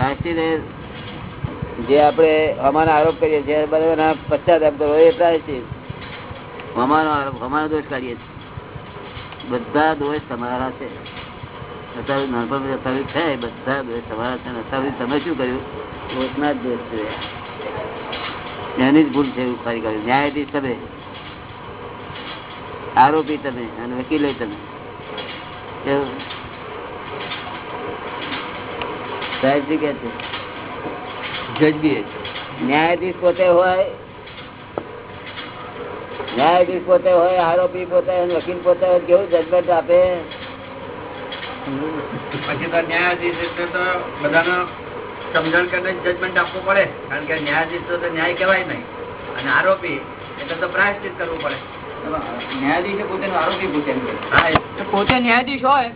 એ જે આપણે હમાનો આરોપ કરીએ છીએ બધાના પશ્ચાતાપ હોય એ પ્રાયશ્ચિત હમાનો આરોપ, હમાનો દોષ કાઢીએ છીએ. બધા દોષ તમારા છે. અત્યારે નાનપણ અત્યારે છે, બધા દોષ તમારા છે. ને તમે શું કર્યું? દોષના જ દોષ છે. એની જ ભૂલ છે, એવું ખરી કર્યું ન્યાયાધીશ તમે, આરોપી તમે, અને વકીલે તમે કેવું? કે છે. ન્યાયાધીશ પોતે હોય ન્યાયાધીશ પોતે હોય આરોપી પોતે હોય વકીલ પોતે હોય કેવું જજમેન્ટ આપે? પછી તો ન્યાયાધીશ એટલે તો બધાનો સમજણ કરીને જજમેન્ટ આપવું પડે કારણ કે ન્યાયાધીશ તો ન્યાય કહેવાય નહીં. અને આરોપી એટલે તો પ્રાયશ્ચિત કરવું પડે. ન્યાયાધીશ પોતે આરોપી પૂછે હા તો પોતે ન્યાયાધીશ હોય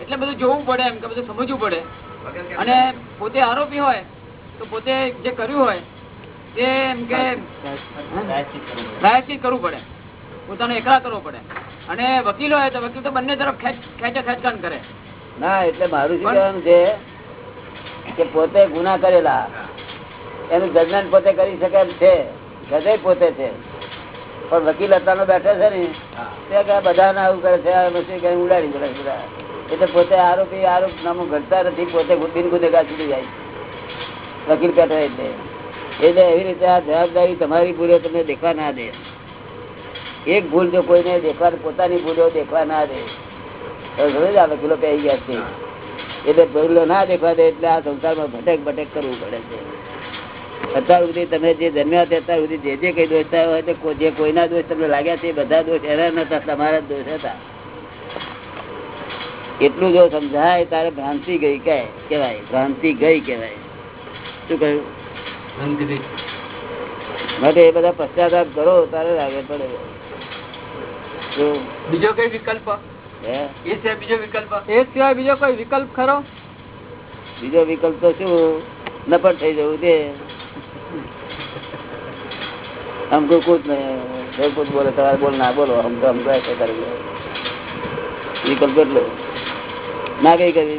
એટલે બધું જોવું પડે એમ કે બધું સમજવું પડે. અને પોતે આરોપી હોય તો પોતે જે કર્યું હોય તે એમ કે પ્રાયશ્ચિત કરવું પડે. પોતાનો એકલા કરવો પડે. અને વકીલ હોય તો વકીલ તો બંને તરફ ખેંચે ખેંચા ખેંચકાન કરે. ના એટલે મારું શું છે કે પોતે ગુના કરેલા એનું જજમેન્ટ પોતે કરી શકે છે જજે પોતે છે. પણ વકીલ અત્યારનો બેઠે છે ને તે બધા ના આવું કરે છે ઉડાડી બધા એટલે પોતે આરોપી આરોપ નામું ઘટતા નથી, પોતે બિન ગુનેગાર સુધી જાય વકીલ બેઠો એટલે. એટલે એવી રીતે આ જવાબદારી તમારી ભૂલો તમને દેખવા ના દે. એક ભૂલ જો કોઈને દેખવા, પોતાની ભૂલો દેખવા ના દે. સમજ આ વકીલો પહેરી ગયા છે. એટલે ભૂલો ના દેખવા દે એટલે આ સંસારમાં ભટક ભટક કરવું પડે છે. અત્યાર સુધી તમે જે જન્મ્યા હતા, અત્યાર સુધી જે જે કઈ દોષતા હોય, જે કોઈના દોષ તમને લાગ્યા છે બધા દોષ એના નતા, તમારા જ દોષ હતા. એટલું જો સમજાય તારે ભ્રાંતિ ગઈ કેવાય ભ્રાંતિ ગઈ કેવાય શું કહ્યું? માટે એ બધા પશ્ચાતાપ કરો તારે લાગે પડે. બીજો કઈ વિકલ્પ? બીજો વિકલ્પ? એ સિવાય બીજો કોઈ વિકલ્પ ખરો? બીજો વિકલ્પ તો શું? નફર થઈ જવું તે આમ કોઈ કુદ નહીં બોલે તમારે બોલ ના બોલો આમ તો આમ વિકલ્પ એટલો. ના કઈ કરી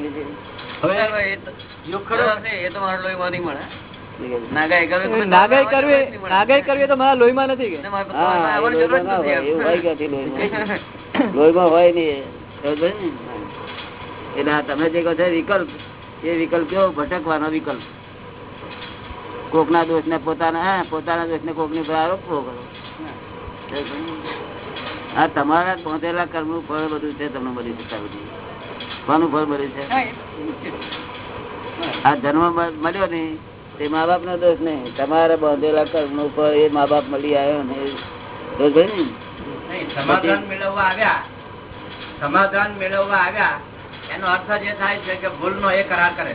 ના ને? તમે જે કહો છો વિકલ્પ એ વિકલ્પ કેવો? ભટકવાનો વિકલ્પ. કોકના દોષ ને પોતાના હા, પોતાના દોષ ને કોકની પર આરોપવો કરો આ તમારા પહોંચેલા કર્મનું ફળ બધું છે તમને બધી સત્તા બધી. કોનું ફળ બધું છે. આ જન્મ મળ્યો ને તે મા બાપ નો દોષ નહીં. તમારે બાંધેલા કર્મનું ફળ એ મા બાપ મળી આવ્યો ને દોષ ભાઈ ને સમાધાન મેળવવા આવ્યા. સમાધાન મેળવવા આવ્યા. એનો અર્થ જે થાય છે કે ભૂલ નો એ કરાર કરે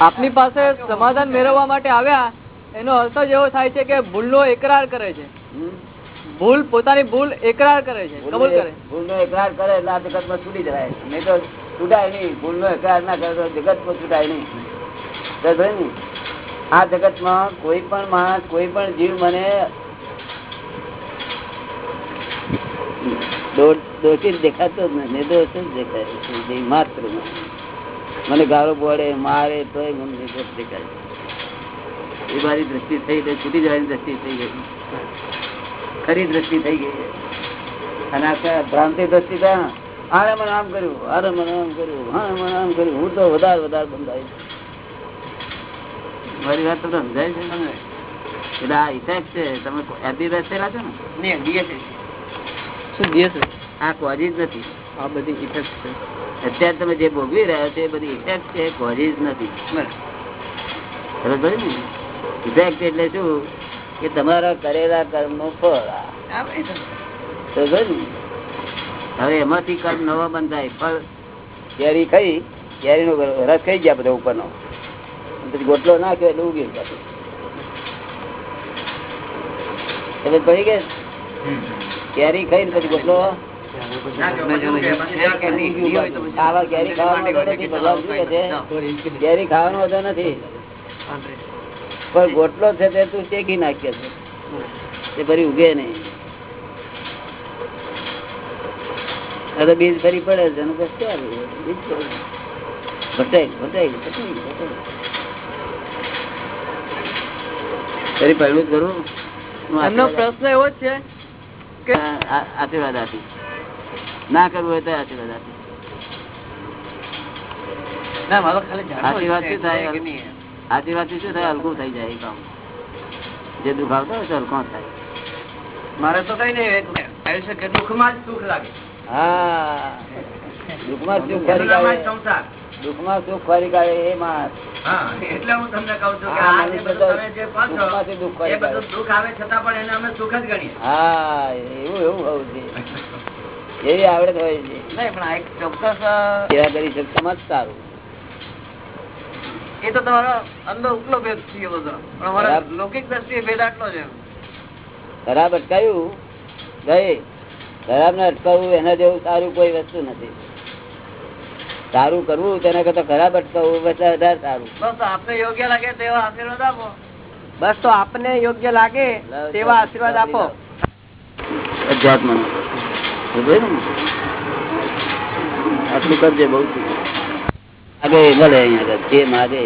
આપની પાસે સમાધાન મેળવવા માટે આવ્યા એનો અર્થ જ એવો થાય છે કે ભૂલ નો એકરાર કરે છે? ભૂલ પોતાની ભૂલ એકરાર કરે છે કબૂલ કરે. ભૂલનો એકરાર કરે એટલે આ જગતમાં છૂટી જવાય. નહીં તો છૂટાય નહીં. ભૂલનો એકરાર ના કરે તો જગતમાં છૂટાય નહીં. ને? આ જગતમાં કોઈ પણ માણસ કોઈ પણ જીવ મને દોષિત દેખાતો જ નથી. જ દેખાય માત્ર મને ગાળો પડે મારે તોય મને નિર્દોષ દેખાય એ મારી દ્રષ્ટિ થઈ જાય છૂટી જવાની દ્રષ્ટિ થઈ ગઈ. ખરી દ્રષ્ટિ થઈ ગઈ અને આ ભ્રાંતિ દ્રષ્ટિ ત્યાં આને મને આમ કર્યું આને મને આમ કર્યું હા મને આમ કર્યું. હું તો વધારે વધારે બંધાય. મારી વાત તમને સમજાય છે તમે એટલે આ ઇફેક્ટ છે તમે એપી બેસેલા છો ને? નહીં, DS છે. શું દિવસ આ કોઝિજ નથી. આ બધી ઇફેક્ટ છે. અત્યારે તમે જે ભોગવી રહ્યા છો એ બધી ઇફેક્ટ છે કોઝિજ નથી. બરાબર. ઇફેક્ટ એટલે શું? કે તમારા કરેલા કર્મનું ફળ ને? હવે એમાંથી કર્મ નવા બંધાય ફળ કેરી ખાઈ કેરી નો રસ ખાઈ ગયા બધા ઉપરનો. પછી ગોટલો નાખ્યો એટલે ઉગી ગયા. સમજ પડી કેરી ખાઈ પછી ગોટલો ના કે પછી કે પછી ખાવા કેરી ખાવાનો વાંધો નથી પણ ગોટલો છે તે તું શેકી નાખ્યો છે. તે ફરી ઉગે નહીં. તો બીજ ફરી પડે છે અને બસ ચાલુ. બીજ ભટાઈ ભટાઈ ભટાઈ ભટાઈ. ફરી પહેલું કરું? એમનો આશીર્વાદ પ્રશ્ન એવો જ છે કે આ- આ- આશીર્વાદ આપી. ના કરવું હોય તો આશીર્વાદ આપી. ના મારો ખાલી આશીર્વાદ થાય? કે નહીં. શું થાય હલકું થઈ જાય કામ. જે દુખાવતો હોય હલકો થાય. મારે તો કઈ નહીં આયુષ્ય કેટલું દુઃખમાં જ સુખ લાગે. હા. દુઃખમાં સુખ ફરી કાઢે. દુઃખમાં સુખ ફરી કાઢે એ માણસ. એટલે હું તમને કહું છું કે આ જે બધું તમે જે કહો છો, દુઃખમાંથી દુઃખ કરે એ બધું દુઃખ આવે છતાં પણ એને અમે સુખ જ ગણીએ. હા એવું એવું હોવું છે. એવી આવડત હોય છે. નહીં પણ આ એક ચોક્કસ કરી શકતામાં જ સારું. એ તો તમારો અંદર ઉપલો ભેદ છે બધો. પણ અમારા લૌકિક દ્રષ્ટિએ ભેદ આટલો છે. ખરાબ અટકાયું ગઈ ખરાબ ને અટકાવવું એના જેવું સારું કોઈ વસ્તુ નથી. સારું કરવું તેના કરતા ખરાબ અટકાવવું બધા વધારે સારું. બસ આપને યોગ્ય લાગે તેવા આશીર્વાદ આપો. બસ તો આપને યોગ્ય લાગે તેવા આશીર્વાદ આપો. અધ્યાત્મ આટલું કરજે બહુ. આગળ મળે અહીંયા જે માગે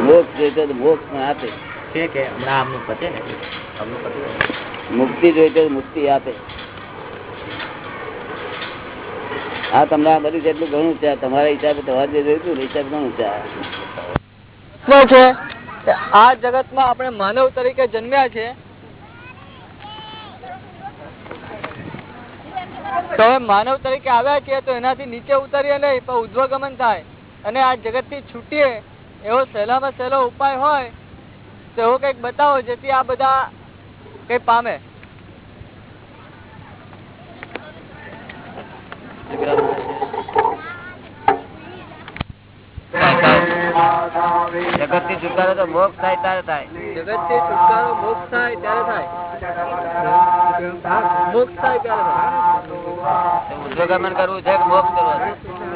મોક્ષ જોઈતો તો મોક્ષ પણ આપે. છે કે હમણાં પતે ને? આમનું પતે મુક્તિ જોઈતો તો મુક્તિ આપે. આ તમને આ બધું જેટલું ઘણું છે તમારા હિસાબે તમારે જે જોઈતું ને હિસાબ ઘણું છે આ. પ્રશ્ન છે? આ જગતમાં આપણે માનવ તરીકે જન્મ્યા છે. તો માનવ તરીકે આવ્યા છીએ તો એનાથી નીચે ઉતરીએ નહીં, પણ ઉદ્વગમન થાય. અને આ જગતથી છૂટીએ, એવો સહેલામાં સહેલો ઉપાય હોય, તો એવો કંઈક બતાવો જેથી આ બધા કઈ પામે. જગતથી છુટકારો તો મોક્ષ થાય ત્યારે થાય. જગતથી છુટકારો મોક્ષ થાય ત્યારે થાય. મોક્ષ થાય ત્યારે થાય. ઉદ્વગમન કરવું છે કે મોક્ષ કરવો છે?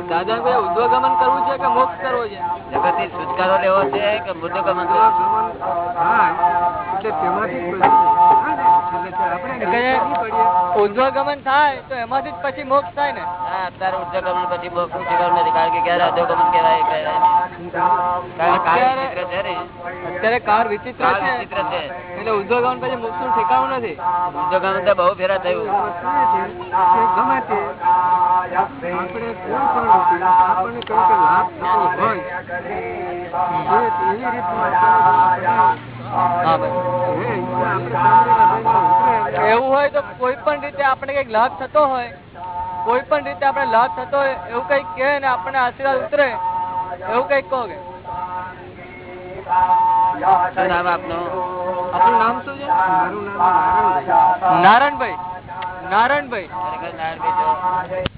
દાદા ભાઈ ઉદ્વગમન કરવું છે કે મોક્ષ કરવો છે? જગતથી છુટકારો લેવો છે કે ઉદ્વગમન કરવો છે? કે ઉદ્વગમન થાય તો એમાંથી જ પછી મોક્ષ થાય ને. હા અત્યારે ઉર્ધ્વગમન પછી મોક્ષનું ઠેકાણું નથી કારણ કે ક્યારે અધોગમન કહેવાય કે અત્યારે કાર વિચિત્ર છે. એટલે ઉર્ધ્વગમન પછી મોક્ષનું ઠેકાણું નથી. ઉર્ધ્વગમન તો બહુ ફેરા થયું. હા ભાઈ. એવું હોય તો કોઈ પણ રીતે આપણે કંઈક લાભ થતો હોય કોઈ પણ રીતે આપણે લાભ થતો હોય એવું કંઈક કહે ને આપણને આશીર્વાદ ઉતરે એવું કંઈક કહો કે. આપનું? નામ શું છે? નારાયણભાઈ. નારાયણભાઈ. ખરેખર નારાયણભાઈ છો.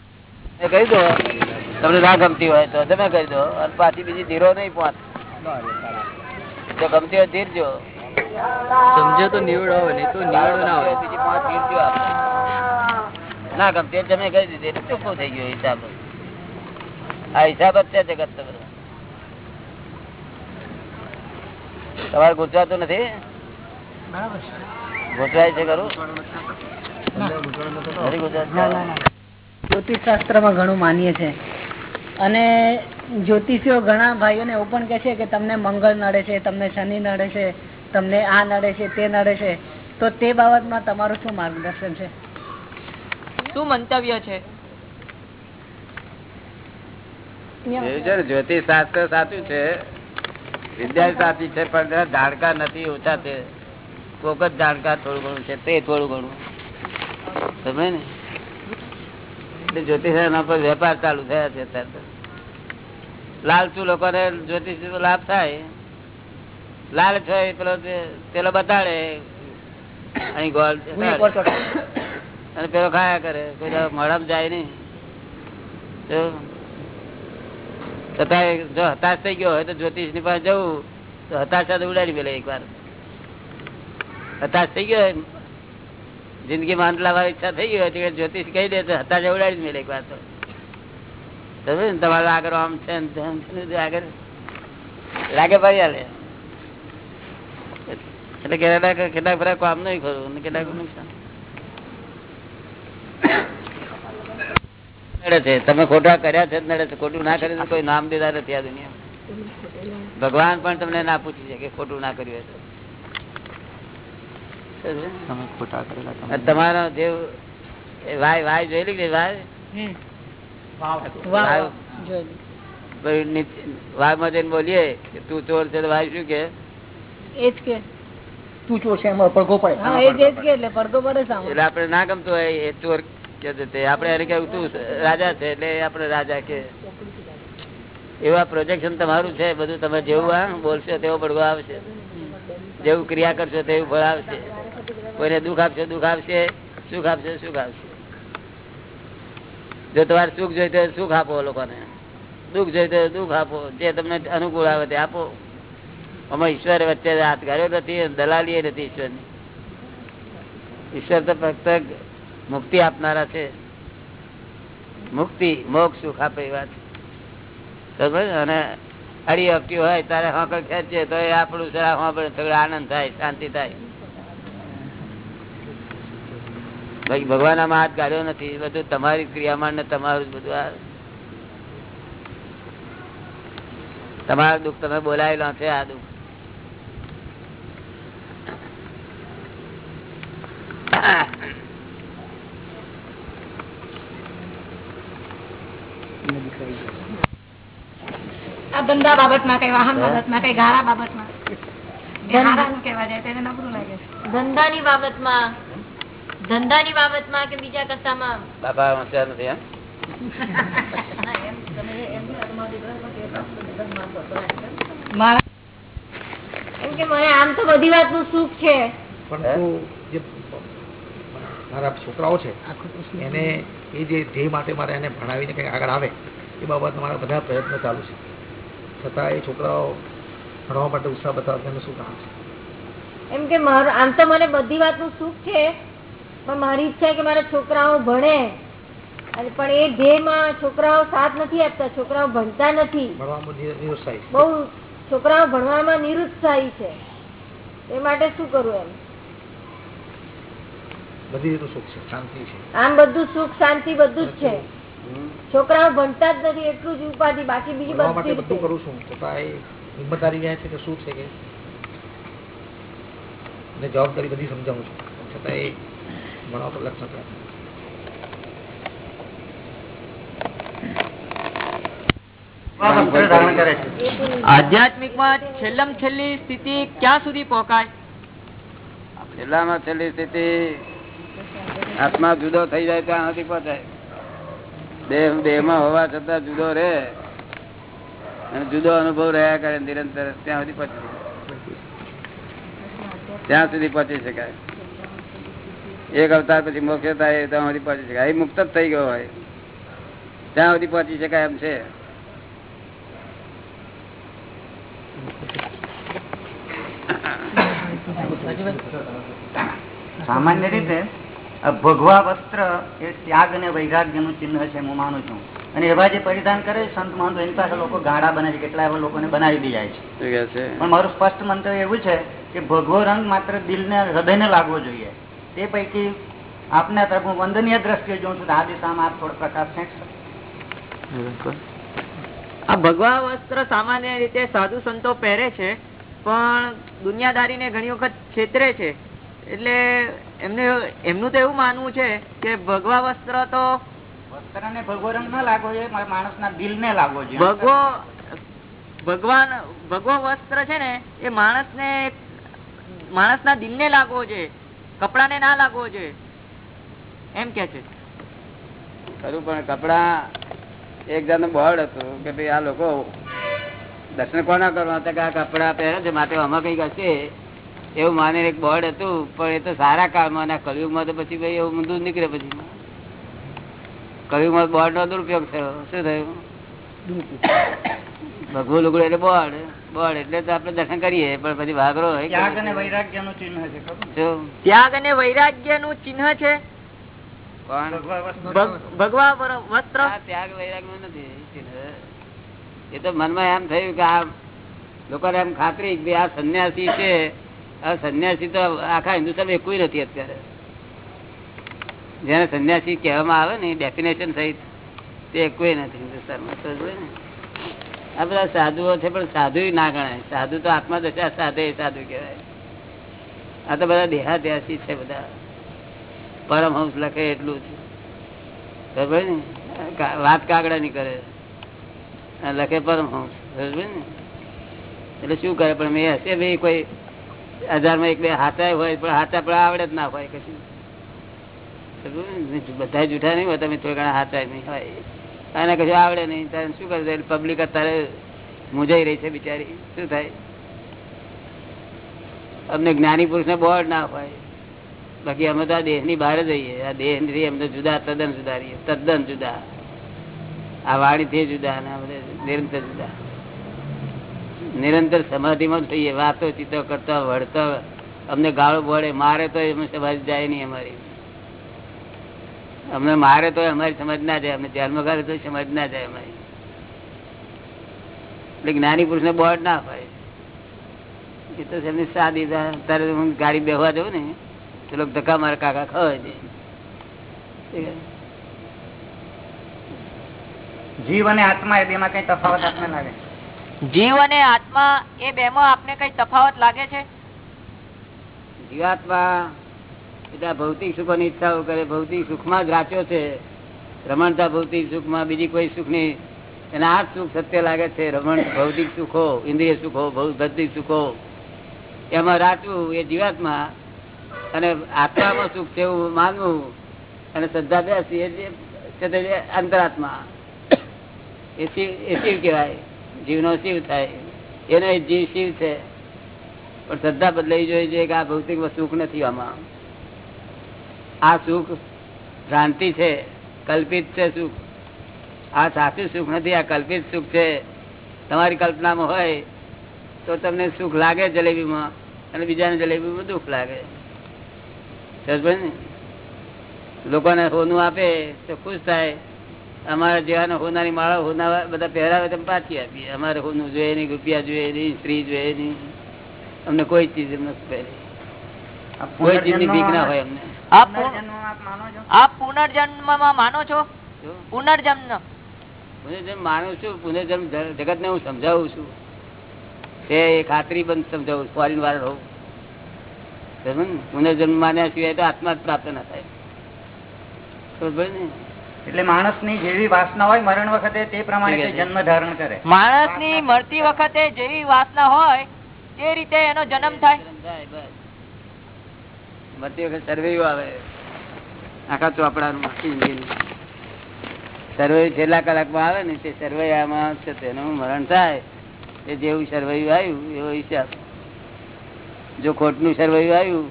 એ કહી દો તમને ના ગમતી હોય તો તમે કહી દો અને પાછી બીજી ધીરો નહીં પહોંચ જો ગમતી હોય ધીરજો. સમજો તો નીવડો હોય નહીં તો નીવડો ના હોય. બીજી પાંચ. ના ગમતી તમે કહી દીધી એટલે ચોખ્ખો થઈ ગયો હિસાબ? આ હિસાબ જ છે જગત તો બધો. તમારે ગુજરાતું નથી? ગુજરાય છે. ખરું? નથી ગુજરાત જ્યોતિષ ઘણું માનીએ છે. અને જ્યોતિષીઓ ઘણા ભાઈઓને એવું પણ કે છે કે તમને મંગળ નડે છે તમને શનિ નડે છે તમને આ નડે છે તે નડે છે તો તે બાબતમાં તમારું શું માર્ગદર્શન છે? શું મંતવ્ય છે? જ્યોતિષ શાસ્ત્ર સાચું છે વિદ્યા સાચી છે પણ જાણકાર નથી ઓછા છે કોક જ જાણકાર થોડું ઘણું છે તે થોડું ઘણું. સમજે ને? એટલે જ્યોતિષ પર વેપાર ચાલુ થયા છે અત્યારે લાલચુ લોકોને જ્યોતિષ લાભ થાય. લાલચ છે પેલો પેલો બતાડે ગોળ અને પેલો ખાયા કરે કોઈ મળમ જાય નઈ છતાં જો હતાશ થઈ ગયો હોય તો જ્યોતિષની પાસે જવું. તો હતાશા તો ઉડાડી પેલા એક વાર હતાશ થઈ ગયો હોય જિંદગી માં લાવવાની ઈચ્છા થઈ ગઈ હોય તો જ્યોતિષ કહી દે તો હતાશા ઉડાડી મેળે એક વાર તો. તમારે આગળ આમ છે આગળ. લાગે ભાઈ એટલે કેટલાક કેટલાક ફરક કામ નહીં ખરું કેટલાક નુકસાન. નડે છે. તમે ખોટા કર્યા છે નડે છે. ખોટું ના કર્યું કોઈ નામ દીધા નથી આ દુનિયા ભગવાન પણ તમને ના પૂછી શકે ખોટું ના કર્યું હશે તમે ખોટા કરેલા તમે. અને તમારો જે વાય વાય જોઈ લીધી વાય? નીચ- વાયમાં જઈને બોલીએ કે તું ચોર છે તો વાય શું કે? એ જ કે. તું ચોર છે એમાં પડઘો પડે. એટલે પડઘો પડે એટલે આપડે ના ગમતું હોય એ ચોર કે આપડે એને કેવું તું રાજા છે એટલે આપડે રાજા કે. એવા પ્રોજેક્શન તમારું છે બધું તમે જેવું આ બોલશો તેવો પડઘો આવશે. જેવું ક્રિયા કરશો તેવું ફળ આવશે. કોઈને દુઃખ આપશો દુઃખ આવશે સુખ આપશે સુખ આવશે. જો તમારે સુખ જોઈતો તો સુખ આપો લોકોને. દુઃખ જોઈતો તો દુઃખ આપો. જે તમને અનુકૂળ આવે તે આપો. અમે ઈશ્વર વચ્ચે હાથ કર્યો નથી, દલાલી નથી ઈશ્વરની. ઈશ્વર તો ફક્ત મુક્તિ આપનારા છે. મુક્તિ, મોક્ષ, સુખ આપે વાત અને અડી આપતી હોય તારે હોકળ ખેંચે તો એ આપણું સરા આનંદ થાય, શાંતિ થાય. બાકી ભગવાન આમાં હાથ ગાળ્યો નથી બધું તમારી ક્રિયામાં ને તમારું જ બધું આ. તમારું દુઃખ તમે બોલાયેલો છે, આ દુઃખ. કઈ વાહન કઈ. ધંધાની બાબતમાં ધંધાની કે બીજા કશામાં? બાપા હોશિયાર નથી એમ કે મને આમ તો બધી વાતનું સુખ છે. મારા છોકરાઓ છે એને એ જે ધ્યેય માટે મારે એને ભણાવીને કંઈક આગળ આવે એ બાબત મારા બધા પ્રયત્નો ચાલુ છે. છતાં એ છોકરાઓ ભણવા માટે ઉત્સાહ બતાવતા એનું શું કામ છે? એમ કે મારું આમ તો મને બધી વાતનું સુખ છે પણ મારી ઈચ્છા કે મારા છોકરાઓ ભણે. અને પણ એ ધ્યેયમાં છોકરાઓ સાથ નથી આપતા છોકરાઓ ભણતા નથી. બહુ છોકરાઓ ભણવામાં નિરુત્સાહી છે. એ માટે શું કરવું એમ? બધી રીતે સુખ છે શાંતિ છે. આમ બધું સુખ શાંતિ બધું જ છે. છોકરાઓ ભણતા જ નથી એટલું જ ઉપાધિ બાકી બીજી બધી બધું કરું છું. છતાં એ હિંમત આવી જાય છે કે શું છે કે? અને જવાબદારી બધી સમજાવું છું. છતાં એ ભણવા પર લક્ષ નથી આધ્યાત્મિકમાં કરે છે. છેલ્લમ છેલ્લી સ્થિતિ ક્યાં સુધી પહોંચાય? છેલ્લામાં છેલ્લી સ્થિતિ આત્મા જુદો થઈ જાય ત્યાં નથી પહોંચાય. દેહ, દેહમાં હોવા છતાં જુદો રહે. અને જુદો અનુભવ રહ્યા કરે નિરંતર ત્યાં સુધી પહોંચી ત્યાં સુધી પહોંચી શકાય. એક અવતાર પછી મોક્ષ થાય ત્યાં સુધી પહોંચી શકાય. એ મુક્ત જ થઈ ગયો હોય. ત્યાં સુધી પહોંચી શકાય એમ છે. સામાન્ય રીતે ભગવા વસ્ત્ર એ ત્યાગ અને વૈરાગ્યનું ચિહ્ન છે હું માનું છું. અને એવા જે પરિધાન કરે સંત મહંતો એની પાસે લોકો ગાડા બનાવી કેટલા એવા લોકોને બનાવી દઈ જાય છે. છે? પણ મારું સ્પષ્ટ મંતવ્ય એવું છે કે ભગવો રંગ માત્ર દિલને હૃદયને લાગવો જોઈએ. તે પૈકી આપના તરફ હું વંદનીય દ્રષ્ટિએ જોઉં છું આ દિશામાં આપ થોડો પ્રકાશ ફેંકશો આ ભગવા વસ્ત્ર સામાન્ય રીતે સાધુ સંતો પહેરે છે પણ દુનિયાદારીને ઘણી વખત છેતરે છે. એટલે એમને એમનું તો એવું માનવું છે કે ભગવા વસ્ત્ર તો વસ્ત્ર ને ભગવો રંગ ના લાગવો જોઈએ માણસ ના દિલ ને લાગવો જોઈએ ભગવો ભગવાન ભગવો વસ્ત્ર છે ને એ માણસને દિલ ને લાગવો જોઈએ કપડાને ના લાગવો જોઈએ એમ કે છે. ખરું પણ કપડા એક જાતનું બળ હતું કે ભાઈ આ લોકો દર્શન કોના કરવા? કે આ કપડા પહેરે છે માટે આમાં કંઈક હશે. એવું માને એક બોર્ડ હતું પણ એ તો સારા કાળમાં અને કલયુગમાં તો પછી ભાઈ એવું ઊંધું નીકળે પછી. કલયુગમાં બોર્ડ નો દુરુપયોગ થયો. શું થયું? ભગવું લુગડું એટલે બોર્ડ બોર્ડ એટલે તો આપણે દર્શન કરીએ પણ પછી વાઘરો હોય ત્યાગ અને વૈરાગ્યનું ચિહ્ન છે શું? ત્યાગ અને વૈરાગ્યનું ચિહ્ન છે? કોણ? ભગવા વસ્ત્ર. ત્યાગ વૈરાગ્યનું નથી એ તો મનમાં એમ થયું કે આ લોકોને એમ ખાતરી કે આ સંન્યાસી છે આ સંન્યાસી તો આખા હિન્દુસ્તાન એકુય નથી અત્યારે. જેને સંન્યાસી કહેવામાં આવે ને ડેફિનેશન સહિત તે કોઈ નથી હિન્દુસ્તાનમાં. ને? આ બધા સાધુઓ છે, પણ સાધુ ના ગણાય. સાધુ તો આત્મદશા સાધે સાધુ કહેવાય. આ તો બધા દેહાદ્યાસી છે બધા. પરમહંસ લખે એટલું જ. બરાબર ને? વાત કાગડા ની કરે. લખે પરમહંસ. બરાબર ને? એટલે શું કરે? પણ મેં હશે ભાઈ કોઈ હજાર એક બે હાથા હોય, પણ હાથા પણ આવડે જ ના હોય કશું બધા જૂઠા નહીં હોય, તમે થોડા ઘણા હાથા નહીં હોય. અને કશું આવડે નહીં. તારે શું કરશે પબ્લિક અત્યારે મુજાઈ રહી છે બિચારી. શું થાય? અમને જ્ઞાની પુરુષ ને બોર્ડ ના હોય. બાકી અમે તો આ દેહની બહાર જઈએ આ દેહથી અમને જુદા, તદ્દન રહીએ તદ્દન જુદા. આ વાણી થી જુદા અને નિરંતર જુદા. નિરંતર સમાધિમાં જ થઈએ વાતો ચિત્ર કરતા, વળતા, અમને ગાળો પડે, મારે તો એમ સમાજ જાય નહીં અમારી. અમને મારે તો અમારી સમજ ના જાય, અમને ધ્યાનમાં ગાળે તો સમજ ના જાય અમારી. એટલે જ્ઞાની પુરુષ ને બોર્ડ ના હોય એ તો એમની સાદી તારે હું ગાડી બેહવા જવું ને, તો ધક્કા મારે કાકા ખવાય છે. જીવ અને આત્મા એ બેમાં કઈ તફાવત આપને લાગે? જીવ અને આત્મા એ બેમાં આપને કઈ તફાવત લાગે છે? જીવાત્મા બધા ભૌતિક સુખો ની ઈચ્છાઓ કરે, ભૌતિક સુખમાં જ રાચ્યો છે. રમણતા ભૌતિક સુખમાં, બીજી કોઈ સુખની એને આ સુખ સત્ય લાગે છે. રમણ, ભૌતિક સુખો, ઇન્દ્રિય સુખો, ભૌતિક સુખો. એમાં રાચવું એ જીવાત્મા. અને આત્મામાં સુખ છે એવું માનવું. અને શ્રદ્ધા બેસી એ અંતરાત્મા. એ શિવ કહેવાય. જીવનો શિવ થાય. એનો જીવ શિવ છે. પણ શ્રદ્ધા બદલાઈ જોઈએ છે કે આ ભૌતિક સુખ નથી આમાં. આ સુખ ભ્રાંતિ છે, કલ્પિત છે સુખ. આ સાચું સુખ નથી, આ કલ્પિત સુખ છે. તમારી કલ્પનામાં હોય તો તમને સુખ લાગે જલેબીમાં અને બીજાને જલેબીમાં દુઃખ લાગે? લોકોને સોનું આપે તો ખુશ થાય. અમારા જેવાને હોનાની માળા હોના બધા પહેરાવે તમે પાછી આપીએ. અમારે હોનું જોઈએ નહીં રૂપિયા જોઈએ નહીં સ્ત્રી જોઈએ નહીં. અમને કોઈ ચીજ નથી કોઈ ચીજની બીક ના હોય અમને. આપ માનો છો? પુનર્જન્મ. પુનર્જન્મ માનું છું પુનર્જન્મ જગત ને હું સમજાવું છું. તે એ ખાતરી બંધ સમજાવું ફોરીન વાર રહું પુનર્જન્મ માન્યા સિવાય તો આત્મા જ પ્રાપ્ત ના થાય. ખબર ને? એટલે માણસની જેવી વાસના હોય મરણ વખતે તે પ્રમાણે જન્મ ધારણ કરે. માણસની મળતી વખતે જેવી વાસના હોય તે રીતે એનો જન્મ થાય. જન્મ થાય બસ. મરતી વખત સર્વેયું આવે. આખા ચોપડાનું સર્વે છેલ્લા કલાકમાં આવે ને તે સર્વૈયામાં છે તેનું મરણ થાય. એ જેવું સર્વૈવ આવ્યું એવો હિસાબ. જો ખોટનું સર્વૈવ આવ્યું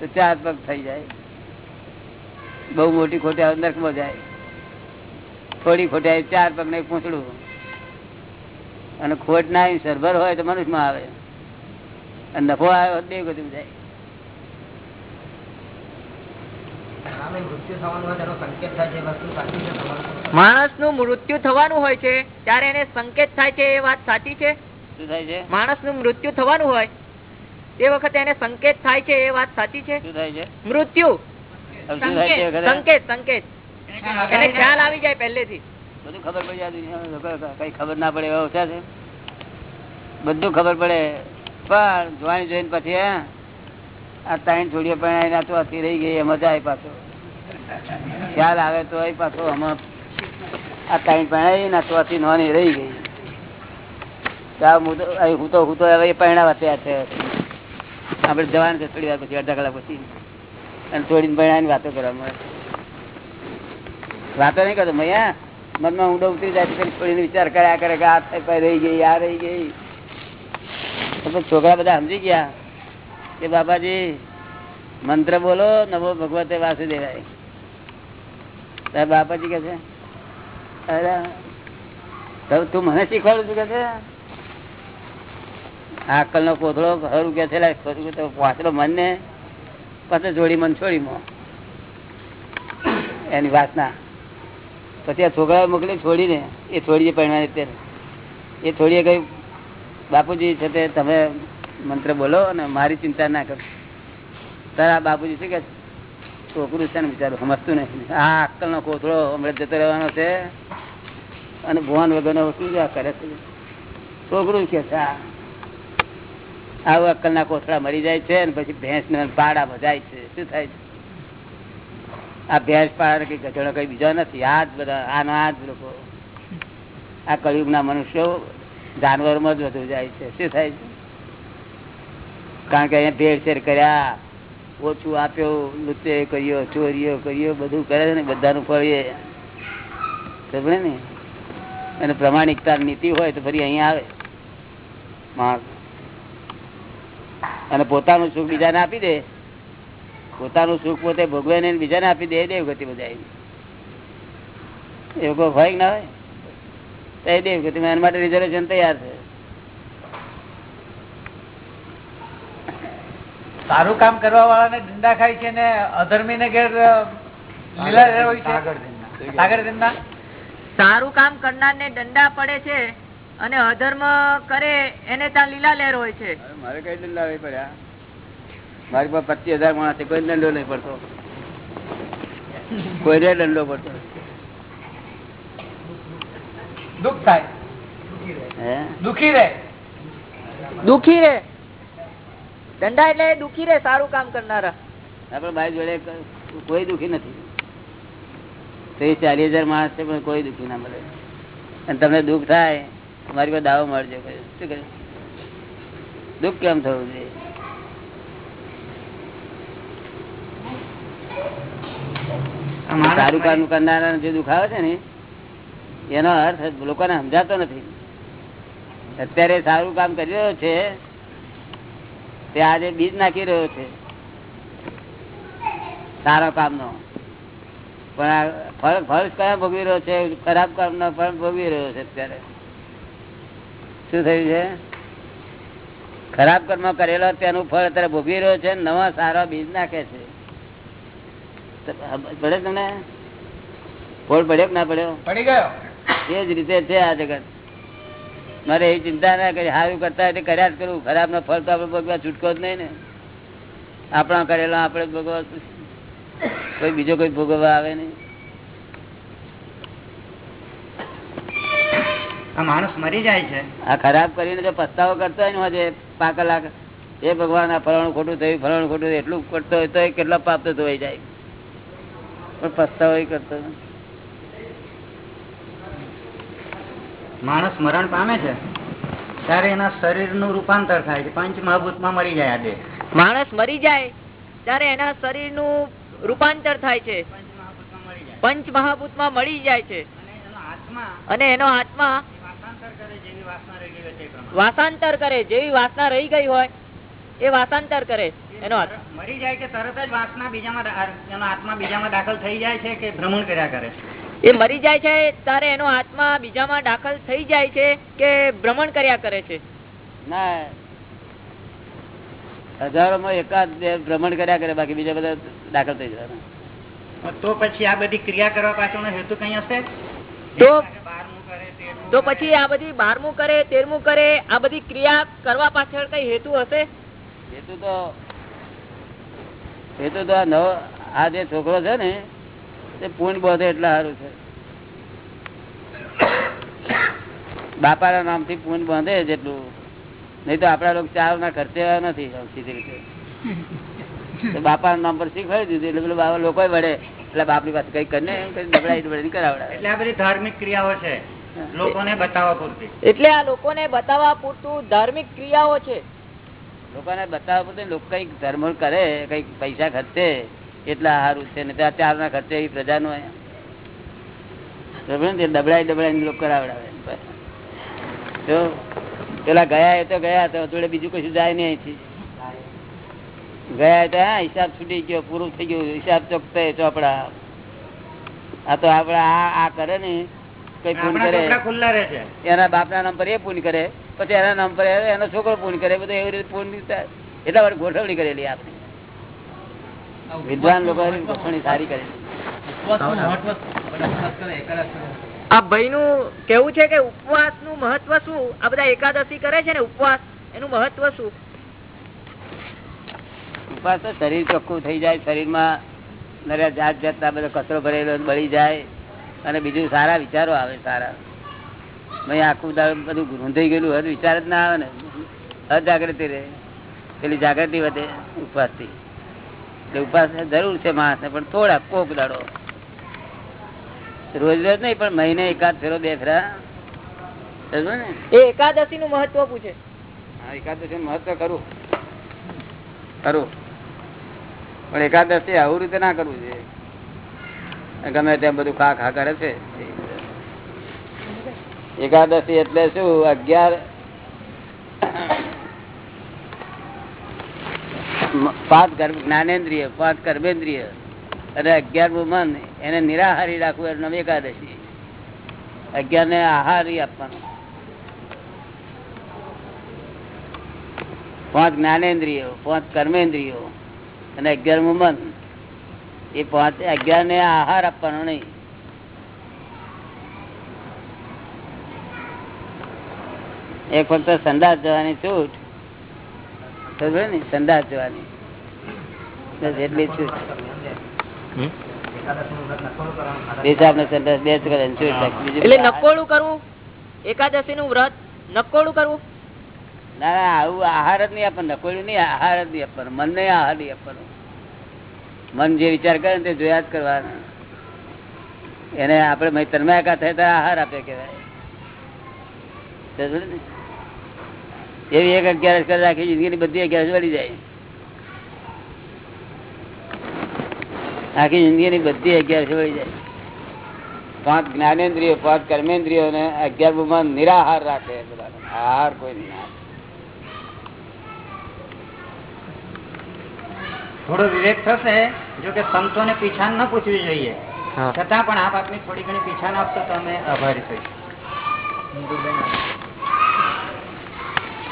તો ચાર પગ થઈ જાય. બહુ મોટી ખોટી આવે નરકમાં જાય. થોડી ખોટી ચાર પગ ને પૂછડું. અને ખોટ ના સરભર હોય તો મનુષ્યમાં આવે. અને નફો આવ્યો બે બધું જાય. મૃત્યુ થવાનું હોય તેનો સંકેત થાય છે એ વસ્તુ સાચી છે તમારું? માણસનું મૃત્યુ થવાનું હોય છે ત્યારે એને સંકેત થાય છે એ વાત સાચી છે? શું થાય છે? માણસનું મૃત્યુ થવાનું હોય તે વખતે એને સંકેત થાય છે એ વાત સાચી છે? શું થાય છે? મૃત્યુ? સંકેત સંકેત. એને ખ્યાલ આવી જાય પહેલેથી. બધું ખબર પડી જાય કઈ ખબર ના પડે એવા ઓછા છે. બધું ખબર પડે. પણ જોવાની જોઈને પછી આ ત્રણ છોડીએ પણ આ તો આથી રહી ગઈ, એમાં જાય પાછો. ખ્યાલ આવે તો એ પાછો, આમાં આ ત્રણ પહેણાવી ના તો આથી નોની રહી ગઈ. હું તો હું તો એ પહેણાવા તૈયાર છે. આપણે જવાનું છે થોડી વાર પછી, અડધા કલાક પછી. અને થોડી પહેણાની વાતો કરવા મળે. વાતો નહીં કરતો. મૈયા, મનમાં ઊંડો ઉતરી જાય છોડીને વિચાર કર્યા કરે કે આ રહી ગઈ, આ રહી ગઈ. છોકરા બધા સમજી ગયા કે બાબાજી, મંત્ર બોલો નવો ભગવતે વાસુદેવાય. તાર બાપાજી કે છે તું મને શીખવાડું છું કે છે? આકલ નો કોથળો હરું કે છે? વાંચલો મન ને પછી જોડી મન છોડી એની વાસના. પછી આ છોકરા મોકલી છોડીને, એ છોડીએ પહેરવાની અત્યારે. એ છોડીએ કહ્યું બાપુજી છે તે તમે મંત્ર બોલો અને મારી ચિંતા ના કરો. તારા બાપુજી શું કે છોકરું છે ને બિચારું, સમજતું નહીં. આ અક્કલ નો કોથળો હમણાં જતો રહેવાનો છે અને ભુવન વગરનો શું કરે છે? છોકરું કે છે આવું અક્કલ ના કોથળા મરી જાય છે અને પછી ભેંસ ને પાડા ભજાય છે. શું થાય છે? આ ભેંસ પાડા ગધેડો કઈ બીજો નથી. આ જ બધા, આના આ જ લોકો. આ કળિયુગ ના મનુષ્યો જાનવરોમાં જ વધુ જાય છે. શું થાય છે? કારણ કે અહીંયા ભેળસેળ કર્યા, ઓછું આપ્યો લુચ્ચે કર્યો, ચોરીઓ કર્યો, બધું કરે છે ને, બધાનું ફળીએ સમજે ને? અને પ્રમાણિકતા નીતિ હોય તો ફરી અહીંયા આવે. માણસ. અને પોતાનું સુખ બીજાને આપી દે. પોતાનું સુખ પોતે ભોગવે ને બીજાને આપી દે દેવગતિ બધા એવું કોઈ હોય ના હોય. તો એ દેવગતિ એના માટે રિઝર્વેશન તૈયાર છે. સારું કામ કરવા વાળાને દંડા ખાય છે ને અધર્મી ને ઘેર લીલા હોય છે? સાગર ધંધા સારું કામ કરનાર ને દંડા પડે છે અને અધર્મ કરે એને ત્યાં લીલા લહેર હોય છે. મારે કઈ દંડા પડ્યા? મારી પાસે પચીસ હજાર માણસ છે કોઈ દંડો નહીં પડતો. કોઈને દંડો પડતો દુઃખ થાય. હે? દુખી રહે. દુખી રે દંડા એટલે દુખી રે સારું કામ કરનારા. આપડે ભાઈ જોડે કોઈ દુખી નથી. ત્રીસ ચાલીસ હજાર માણસ છે પણ કોઈ દુખી ના મળે. અને તમને દુઃખ થાય મારી પાસે દાવો મળજો શું કહે દુઃખ કેમ થવું જોઈએ આ માણસ સારું કામ કરનારા જે દુખાવે છે ને એનો અર્થ લોકોને સમજાતો નથી. અત્યારે સારું કામ કરી રહ્યો છે તે આજે બીજ નાખી રહ્યો છે. સારા કામનો. પણ ફળ ફળ કયા ભોગવી રહ્યો છે? ખરાબ કામનો ફળ ભોગવી રહ્યો છે અત્યારે. શું થયું છે? ખરાબ કર્મ કરેલો તેનું ફળ અત્યારે ભોગવી રહ્યો છે નવા સારા બીજ નાખે છે. પડે તમને? ફોડ પડ્યો કે ના પડ્યો? પડી ગયો. એ જ રીતે છે આ જગત. મારે એ ચિંતા ના કરી સારું કરતા એટલે કર્યા જ કરવું ખરાબ નો ફળ તો આપડે ભોગવા છૂટકો જ નહીં ને. આપણા કરેલા આપણે ભોગવા કોઈ બીજો કોઈ ભોગવવા આવે નહીં. આ માણસ મરી જાય છે. આ ખરાબ કરીને જો પસ્તાવો કરતો હોય ને પાંચ કલાક એ ભગવાન આ ફલાણું ખોટું થયું ફલાણું ખોટું એટલું કરતો હોય તો કેટલા પાપ તો ધોઈ જાય. પણ પસ્તાવો કરતો માણસ મરણ પામે છે ત્યારે એના શરીરનું રૂપાંતર થાય છે પંચ મહાભૂતમાં મરી જાય આજે માણસ મરી જાય ત્યારે એના શરીરનું રૂપાંતર થાય છે. પંચ મહાભૂતમાં મરી જાય. પંચ મહાભૂતમાં મળી જાય છે. અને એનો આત્મા અને એનો આત્મા ભાષાંતર કરે જેવી વાસના રહી ગઈ હોય તે પ્રમાણે. વાસાંતર કરે જેવી વાસના રહી ગઈ હોય એ વાતાંતર કરે એનો અર્થ. મરી જાય કે તરત જ વાસના બીજામાં એનો આત્મા બીજામાં દાખલ થઈ જાય છે કે ભ્રમણ કર્યા કરે એ મરી જાય છે ત્યારે એનો આત્મા બીજામાં દાખલ થઈ જાય છે કે ભ્રમણ કર્યા કરે છે? ના. હજારોમાં એકાદ ભ્રમણ કર્યા કરે બાકી બીજા બધા દાખલ થઈ જવાના. તો પછી આ બધી ક્રિયા કરવા પાછળનો હેતુ કઈ હશે? તો બારમું કરે તેરમું તો પછી આ બધી બારમું કરે તેરમું કરે આ બધી ક્રિયા કરવા પાછળ કઈ હેતુ હશે? હેતુ તો હેતુ તો આ નવો આ જે છોકરો છે ને તે પૂર્ણ બોધે એટલે સારું છે. બાપાના નામથી પૂન બાંધે જેટલું. નહીં તો આપણા લોકો ચાર ના ખર્ચે નથી સીધી રીતે. બાપાના નામ પર શીખવાડી દીધું એટલે પેલું બાબા લોકો વળે. એટલે બાપની પાસે કઈ કરીને એમ કરી નબળાઈ કરાવડાવે. એટલે આ બધી ધાર્મિક ક્રિયાઓ છે. લોકોને બતાવવા પૂરતી. એટલે આ લોકોને બતાવવા પૂરતું ધાર્મિક ક્રિયાઓ છે. લોકોને બતાવવા બધું લોકો કંઈક ધર્મ કરે કંઈક પૈસા ખર્ચે એટલા સારું છે ને ત્યાં ખર્ચે એ પ્રજાનું? દબડાઈ દબડાઈ લોકો કરાવડાવે. જો પેલા ગયા એ તો ગયા તો જોડે બીજું કશું જાય નહીં અહીંથી. ગયા તો હા હિસાબ છૂટી ગયો પૂરું થઈ ગયું હિસાબ ચોકતે ચોપડા. આ તો આપડે આ આ કરે ને કઈ ફોન કરે. એના બાપના નામ પર એ ફોન કરે. પછી એના નામ પર એનો છોકરો પૂર્ણ કરે બધું એવી રીતે પૂર્ણ એટલા માટે ગોઠવણી કરેલી આપણે. વિદ્વાન લોકો ગોઠવણી સારી કરેલી. આ ભાઈ નું કેવું છે કે ઉપવાસનું મહત્વ શું? આ બધા એકાદશી કરે છે ને ઉપવાસ? એનું મહત્વ શું? ઉપવાસ તો શરીર ચોખ્ખું થઈ જાય શરીરમાં નર્યા જાત જાતના બધો કચરો ભરેલો બળી જાય. અને બીજું સારા વિચારો આવે સારા. આખું બધું રૂંધાઈ ગયેલું હોય વિચાર જ ના આવે ને. અજાગૃતિ રહે. પેલી જાગૃતિ વધે ઉપવાસથી. એટલે ઉપવાસ જરૂર છે માણસને પણ થોડા કોક દાડો. રોજ રોજ નહીં પણ મહિને એકાદ ફેરો બે ફેરા. એકાદશી નું? મહત્વ પૂછે. હા એકાદશી નું મહત્વ કરું. કરું. પણ એકાદશી આવું રીતે ના કરવું છે ગમે ત્યાં બધું ખા ખા કરે છે એકાદશી એટલે શું? અગિયાર પાંચ જ્ઞાનેન્દ્રિય, પાંચ કર્મેન્દ્રિય અને અગિયારમું મન. એને નિરાહારી રાખવું એનું નામ એકાદશી. અગિયાર ને આહારી આપવાનો. પાંચ જ્ઞાનેન્દ્રિયો, પાંચ કર્મેન્દ્રિયો અને અગિયારમું મન. એ પાંચ અગિયાર ને આહાર આપવાનો નહીં. એક ફક્ત સંદાસ જવાની છૂટ. ને સંદાસ જવાની. એટલી છૂટ. એટલે કરવું? એકાદશી નું વ્રત કરવું? ના ના આવું આહાર જ નહીં આપવાનો. નકોડું નહીં આહાર જ નહીં આપવાનો. મન નહીં આહાર નહીં આપવાનો. મન જે વિચાર કરે ને તે જોયા જ કરવાના. એને આપણે તન્માયકા થાય ત્યારે આહાર આપે કહેવાય. ને? એવી એક અગિયારસ કરી રાખી જિંદગીની બધી અગિયારસ વળી જાય. આખી જિંદગીની બધી અગિયારસ વળી જાય. પાંચ જ્ઞાનેન્દ્રિયો પાંચ કર્મેન્દ્રિયો ને અગિયાર નિરાહાર રાખે. આહાર કોઈ નહીં થોડો વિવેક થશે જો કે સંતોને પીછાન ન પૂછવી જોઈએ. છતાં પણ આપ આપની થોડી ઘણી પીછાન આપશો તો અમે આભારી થઈશું.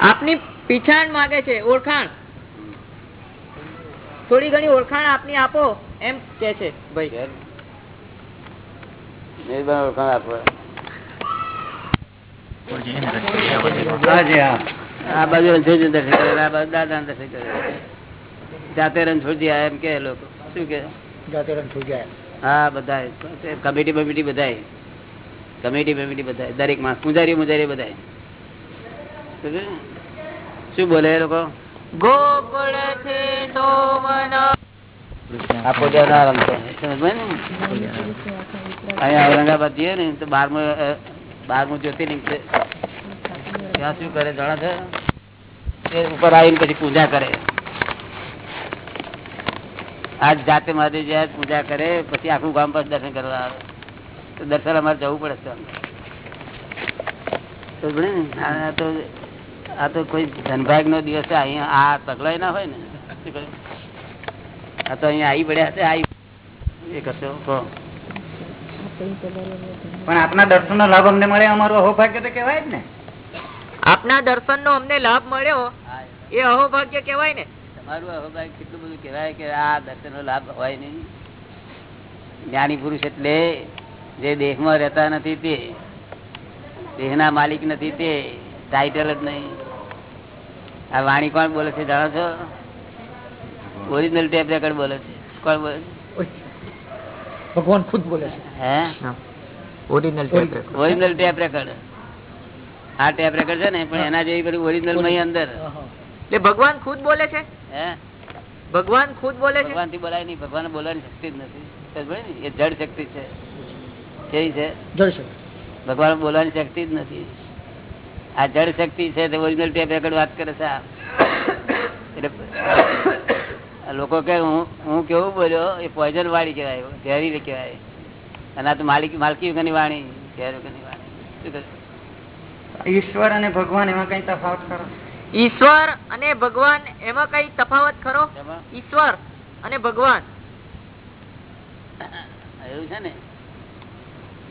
આપની પીછાણ માગે છે ઓળખાણ. થોડી ઘણી ઓળખાણ આપની આપો એમ કે છે ભાઈ. ઓળખાણ આપો. આ. બાજુ રણછોડજી દર્શન કરે આ બાજુ દાદા દર્શન કરે. જાતે રણછોડજી આયા એમ કે લોકો. શું કે જાતે રણછોડ જાય હા બધા કમિટી બમિટી બધા કમિટી બમિટી બધા દરેક માણસ પૂજારી મુજારી બધા શું બોલે લોકો? ગોકુળથી ઔરંગાબાદ જઈએ ને તો બારમું બારમું જ્યોતિર્લિંગ છે ત્યાં શું કરે જાણો છે? એ ઉપર આવીને પછી પૂજા કરે. આજ જાતે મહાદેવજી આજ પૂજા કરે પછી આખું ગામ પર દર્શન કરવા આવે. તો દર્શન અમારે જવું પડે છે. તો આ તો કોઈ ધનભાગ નો દિવસ અહીંયા આ પગલાય ના હોય ને? આ તો અહીંયા આવી પડ્યા છે આવી એ કશો કહો. પણ આપના દર્શન નો લાભ અમને મળે અમારું અહોભાગ્ય તો કેવાય જ ને. આપના દર્શન નો અમને લાભ મળ્યો એ. અહોભાગ્ય કેવાય ને. તમારું અહોભાગ્ય કેટલું બધું કેવાય કે આ દર્શન નો લાભ હોય નહીં. જ્ઞાની પુરુષ એટલે જે દેહમાં રહેતા નથી તે દેહના માલિક નથી તે ટાઇટલ જ નહીં. આ વાણી કોણ બોલે છે જાણો છો? ઓરિજિનલ ટેપ રેકર્ડ બોલે છે. કોણ બોલે છે? ભગવાન ખુદ બોલે છે. હે? ઓરિજિનલ ઓરિજિનલ ટેપ રેકર્ડ આ ટેપ રેકર્ડ છે ને પણ એના જેવી બધું ઓરિજિનલ મહી અંદર. એટલે ભગવાન ખુદ બોલે છે? હે? ભગવાન ખુદ બોલે છે? ભગવાનથી બોલાય નહીં. ભગવાન બોલવાની શક્તિ જ નથી. એ જડ શક્તિ છે. કેવી છે? જળશે ભગવાન બોલવાની શક્તિ જ નથી. આ જળ શક્તિ છે તે ઓરિજિનલ ટેપ રેકર્ડ વાત કરે છે એટલે લોકો કે હું હું કેવું બોલ્યો? એ પોઈઝન વાળી કહેવાય ઝેરી કહેવાય. અને આ તો માલિક માલકી વગરની વાણી ઝેર વગરની વાણી? ઈશ્વર અને ભગવાન એમાં કઈ તફાવત કરો ઈશ્વર અને ભગવાન એમાં કઈ તફાવત ખરો? ઈશ્વર અને ભગવાન. એવું છે ને.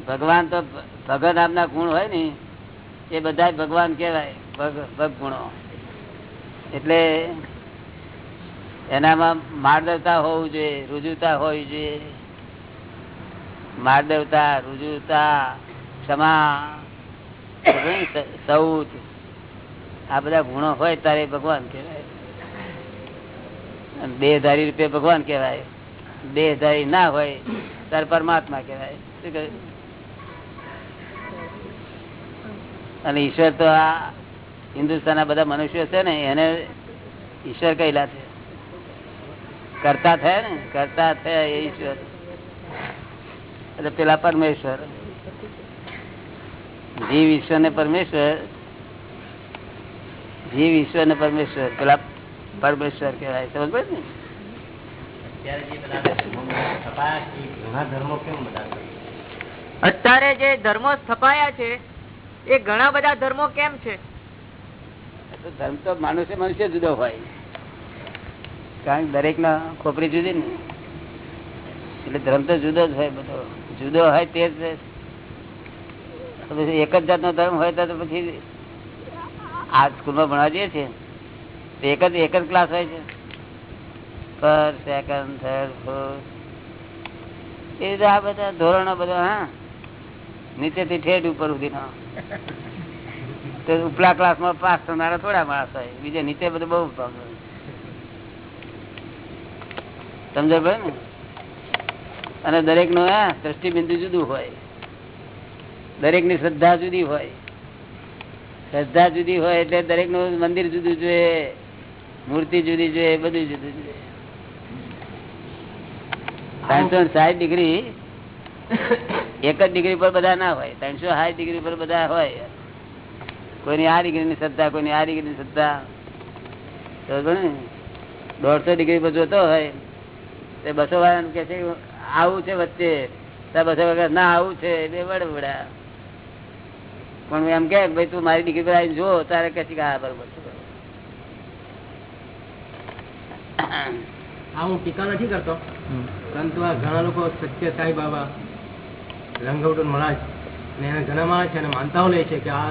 ભગવાન તો ભગત આપના ગુણ હોય ને. એ બધા ભગવાન કેવાય ભગ ગુણો એટલે એનામાં માર્દવતા હોવું જોઈએ, રુજુતા હોવી જોઈએ. માર્દવતા, રુજુતા, ક્ષમા સૌત આ બધા ગુણો હોય તારે ભગવાન કહેવાય. દેહધારી રૂપે ભગવાન કહેવાય. દેહધારી ના હોય, ત્યારે પરમાત્મા કહેવાય. શું કહ્યું? અને ઈશ્વર તો આ હિન્દુસ્તાનના બધા મનુષ્યો છે ને એને ઈશ્વર કહેલા છે. કરતા થયા ને કરતા થયા એ ઈશ્વર. એટલે પેલા પરમેશ્વર. જીવ ઈશ્વર ને પરમેશ્વર. જીવ ઈશ્વર ને પરમેશ્વર. પેલા પરમેશ્વર કહેવાય સમજ પડે ને? અત્યારે જે ધર્મો સ્થપાયા છે એ ઘણા બધા ધર્મો કેમ છે? ધર્મ તો મનુષ્ય મનુષ્ય જુદો હોય. કારણ કે દરેક ના ખોપરી જુદી ને. એટલે ધર્મ તો જુદો જ હોય બધો. જુદો હોય તે જ એક જ જાતનો ધર્મ હોય તો પછી આ સ્કૂલમાં ભણવા જઈએ છીએ. એક જ એક જ ક્લાસ હોય છે. ફર્સ્ટ સેકન્ડ થર્ડ ફોર્થ એ બધા ધોરણો બધા, હા. નીચેથી ઠેઠ ઉપર સુધી ઉપલા ક્લાસમાં પાસ થનારા થોડા માણસ હોય, બીજા નીચે બધું બહુ સમજ ને? અને દરેકનું હા, દ્રષ્ટિબિંદુ જુદું હોય. દરેકની શ્રદ્ધા જુદી હોય. શ્રદ્ધા જુદી હોય એટલે દરેકનું મંદિર જુદું જોઈએ, મૂર્તિ જુદી જોઈએ, બધું જુદું જોઈએ. ત્રણસો ડિગ્રી એક જ ડિગ્રી પર બધા ના હોય ત્રણસો સાઠ ડિગ્રી પર બધા હોય. કોઈની આ ડિગ્રીની સત્તા કોઈની આ ડિગ્રીની સત્તા દોઢસો ડિગ્રી પર જોતો હોય તે બસો વાળા કે છે આવું છે વચ્ચે. બસો વાળા ના આવું છે. એટલે વડવડા. પણ એમ કે ભાઈ તું મારી ડિગ્રી પર આવીને જો તારે કે છે કે હા બરોબર હું ટીકા નથી કરતો. પરંતુ આ ઘણા લોકો સત્ય સાંઈ બાબા રંગવટન મહારાજ અને એને ઘણા માણસ છે અને માનતાઓ લે છે કે આ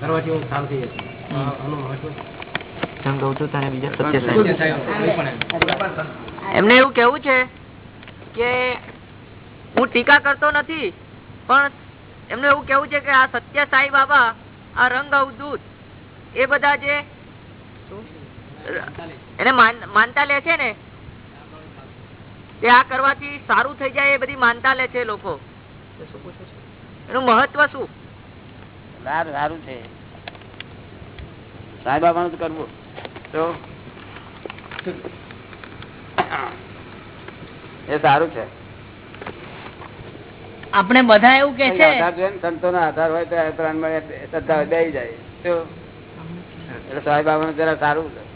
કરવાથી હું સારું થઈ જશે આનું મહત્વ. એમને એવું કેવું છે કે હું ટીકા કરતો નથી પણ એમનું એવું કેવું છે કે આ સત્ય સાઈ બાબા આ રંગ અવધૂત એ બધા જે એને માનતા લે છે ને તે આ કરવાથી સારું થઈ જાય એ બધી માનતા લે છે લોકો. એનું મહત્વ શું? સારું સારું છે. સાંઈ બાબાનું કરવું. તો? એ સારું છે. આપણે બધા એવું કે છે. સંતો નો આધાર હોય તો ત્રણ શ્રદ્ધા હોય જાય. તો? એટલે સાહેબ બાબા જરા સારું છે.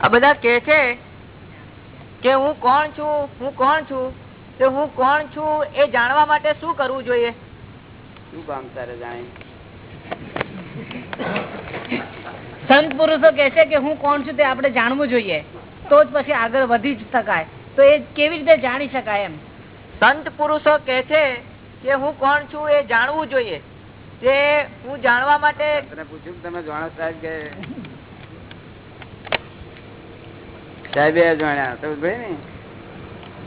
આ બધા કે છે કે હું કોણ છું હું કોણ છું? તો હું કોણ છું એ જાણવા માટે શું કરવું જોઈએ? શું કામ તારે જાણે? સંત પુરુષો કે છે કે હું કોણ છું તે આપણે જાણવું જોઈએ. તો જ પછી આગળ વધી જ શકાય. તો એ કેવી રીતે જાણી શકાય એમ? સંત પુરુષો કે છે કે હું કોણ છું એ જાણવું જોઈએ. તે હું જાણવા માટે પૂછ્યું તમે જાણો સાહેબ કે સાહેબે જાણ્યા ને?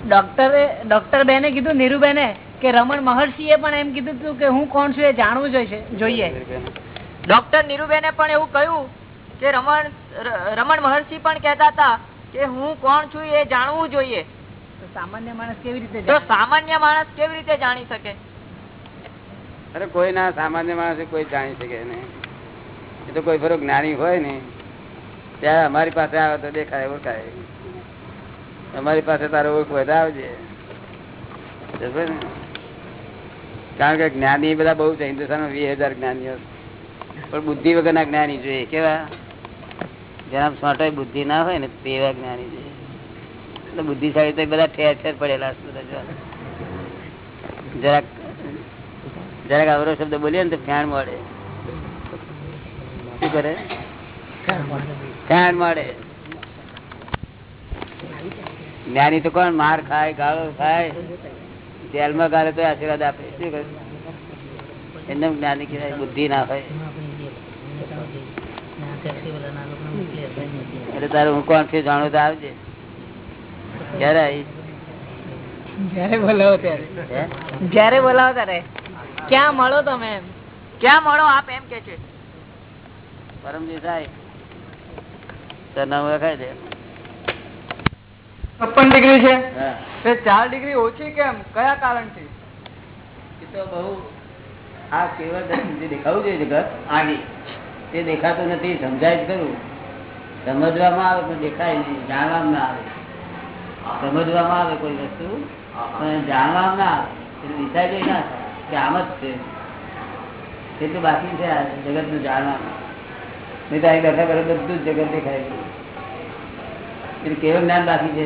ડોક્ટરે ડોક્ટર બેને કીધું નીરુબેને કે રમણ મહર્ષિએ પણ એમ કીધું હતું કે હું કોણ છું એ જાણવું જોઈએ જોઈએ. ડોક્ટર નીરુબેને પણ એવું કહ્યું કે રમણ રમણ મહર્ષિ પણ કહેતા હતા કે હું કોણ છું એ જાણવું જોઈએ. તો સામાન્ય માણસ કેવી રીતે તો સામાન્ય માણસ કેવી રીતે જાણી શકે? અરે કોઈ ના સામાન્ય માણસ કોઈ જાણી શકે નહીં. એ તો કોઈ ફરો જ્ઞાની હોય ને ત્યારે અમારી પાસે આવે તો દેખાય, ઓળખાય. અમારી પાસે તારો ઓળખ વધારે આવજે. કારણ કે જ્ઞાની બધા બહુ છે, હિન્દુસ્તાનમાં વીસ હજાર જ્ઞાનીઓ પણ બુદ્ધિ વગરના જ્ઞાની જોઈએ, કેવા? જેના સોટાઈ બુદ્ધિ ના હોય ને તેવા જ્ઞાની જોઈએ. એટલે બુદ્ધિશાળી તો બધા ઠેર ઠેર પડેલા બધા. જરાક જરાક અવરો શબ્દ બોલીએ ને તો ફેણ મળે. શું કરે? ફેણ મળે. જ્ઞાની તો કોણ? માર ખાય ગાળો ખાય. જેલમાં ગાળે તો આશીર્વાદ આપે. શું કરે એમને જ્ઞાની કહેવાય બુદ્ધિ ના હોય. એટલે તારે હું કોણ છું જાણું તો આવજે. ક્યારે આવી જયારે બોલાવો ત્યારે. જયારે બોલાવો ત્યારે. ક્યાં મળો તમે ક્યાં મળો આપ એમ કે છે? પરમજી આય સરનામું લખાઈ છે. છપ્પન ડિગ્રી છે? ચાર ડિગ્રી ઓછી કેમ? કયા કારણથી? એ તો બહુ આ કેવળ દ્રષ્ટિથી દેખાવું જોઈએ જગત આગે. તે દેખાતું નથી સમજાય જ ખરું. સમજવામાં આવે પણ દેખાય નહીં જાણવામાં ના આવે. સમજવામાં આવે કોઈ વસ્તુ પણ જાણવામાં ના આવે. એટલે વિચાર જ ના કે આમ જ છે. એટલું બાકી છે આ જગતનું જાણવાનું. નહીં તો અહીં બેઠા કરે બધું જ જગત દેખાય છે. કેવળ જ્ઞાન બાકી છે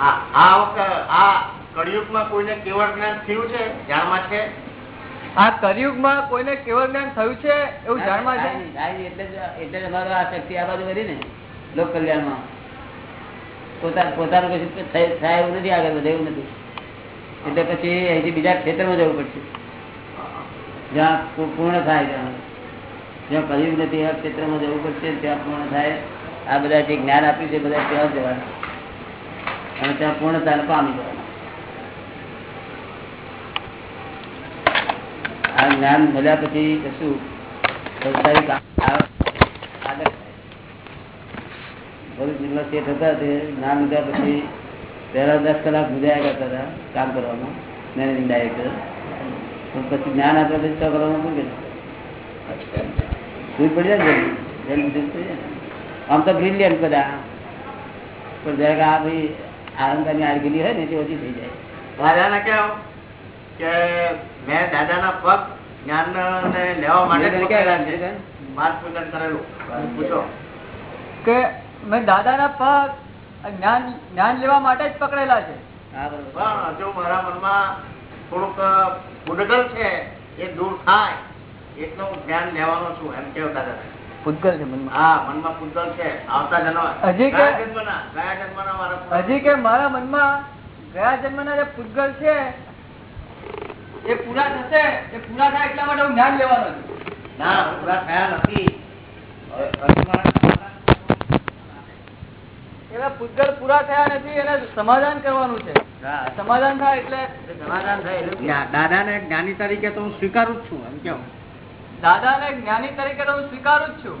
આ આ વખત આ કળિયુગમાં કોઈને કેવળ જ્ઞાન થયું છે? જાણમાં છે? આ કરિયુગમાં કોઈને કેવળ જ્ઞાન થયું છે એવું છે. એટલે એટલે અમારો આ શક્તિ આ બાજુ વધી ને લોક કલ્યાણમાં. પોતા પોતાનું કશું થાય થાય એવું નથી આગળ વધે એવું નથી. એટલે પછી અહીંથી બીજા ક્ષેત્રમાં જવું પડશે. જ્યાં પૂર્ણ થાય ત્યાં. જ્યાં કલયુગ નથી એવા ક્ષેત્રમાં જવું પડશે ત્યાં પૂર્ણ થાય. આ બધા જે જ્ઞાન આપ્યું છે, બધા ત્યાં જવાના. અને ત્યાં પૂર્ણતાને પામી આ જ્ઞાન મળ્યા પછી કશું સંસારી. ભરૂચ લીધા પછી પહેલા દસ કલાક ગુજાયા કરતા હતા કામ કરવામાં મેનેજિંગ ડાયરેક્ટર પણ પછી જ્ઞાન આપ્યા પછી તો શું કે પડી જાય જલ્દી. આમ તો બ્રિલિયન્ટ બધા. પણ જરાક આ ભાઈ આનંદાની આડગીલી હોય ને તે ઓછી થઈ જાય. દાદાને કેવું? કે મેં દાદાના પગ જ્ઞાન લેવા માટે જ ક્યાં પકડેલા છે. માર્ગ પૂજન કરેલું. પૂછો. કે મેં દાદાના પગ જ્ઞાન જ્ઞાન લેવા માટે જ પકડેલા છે. હા બરોબર. પણ હજુ મારા મનમાં થોડુંક ઉડગલ છે એ દૂર થાય. એટલું જ્ઞાન લેવાનો છું એમ કેવું દાદા પૂતગલ છે મનમાં. જન્મ હજી કે- મારા મનમાં ગયા જન્મના જે પૂતગલ છે એ પૂરા થશે. એ પૂરા થાય એટલા માટે હું જ્ઞાન લેવાનું ના પૂરા થયા નથી. એવા પૂતગલ પૂરા થયા નથી એને સમાધાન કરવાનું છે. સમાધાન થાય એટલે સમાધાન થાય દાદા ને જ્ઞાની તરીકે તો હું સ્વીકારું જ છું એમ કેવું? દાદાને જ્ઞાની તરીકે હું સ્વીકારું જ છું.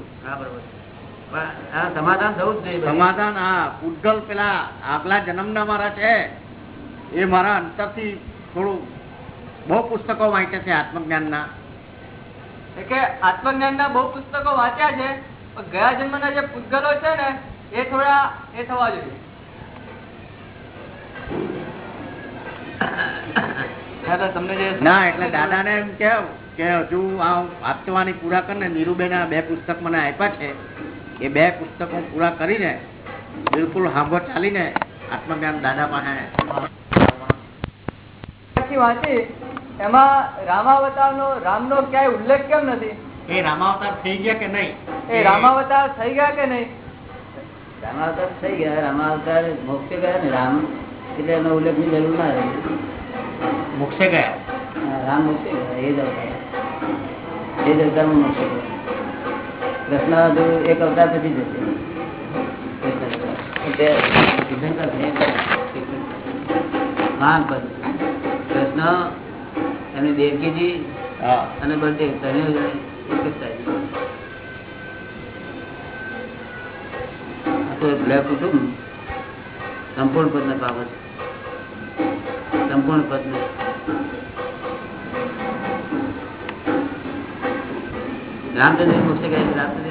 સમાધાન થવું જ જોઈએ સમાધાન હા. ઉજ્જવલ પેલા આગલા જન્મના મારા છે. એ મારા અંતરથી થોડું બહુ પુસ્તકો વાંચ્યા છે આત્મજ્ઞાનના. એટલે કે આત્મજ્ઞાનના બહુ પુસ્તકો વાંચ્યા છે પણ ગયા જન્મના જે પૂતગલો છે ને એ થોડા એ થવા જોઈએ. એટલે ના એટલે દાદાને એમ કેવું કે હજુ આ વાંચવાની પૂરા કરીને નીરુબેના બે પુસ્તક મને આપ્યા છે. એ બે પુસ્તકો પૂરા કરીને બિલકુલ હાંભો ચાલીને આત્મજ્ઞાન દાદા પાસે વાંચી એમાં રામાવતારનો રામનો ક્યાંય ઉલ્લેખ કેમ નથી? એ રામાવતાર થઈ ગયા કે નહીં? એ રામાવતાર થઈ ગયા કે નહીં? રામાવતાર થઈ ગયા રામાવતાર મોક્ષ ગયા ને રામ એટલે એનો ઉલ્લેખની જરૂર ના રહી. મોક્ષે ગયા? રામ મોક્ષે ગયા એ જ અવતાર એ જ અવતારમાં મોક્ષે ગયા. કૃષ્ણ એક અવતાર પછી જશે. મહાન પદ કૃષ્ણ અને દેવકીજી અને બળદેવ ત્રણેય એક જ એક બ્લેક કુટુંબ સંપૂર્ણ પદ ને. પામે છે સંપૂર્ણ પદ ને રામચંદ્ર મોક્ષે છે રામચંદ્ર